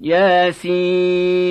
ياسين.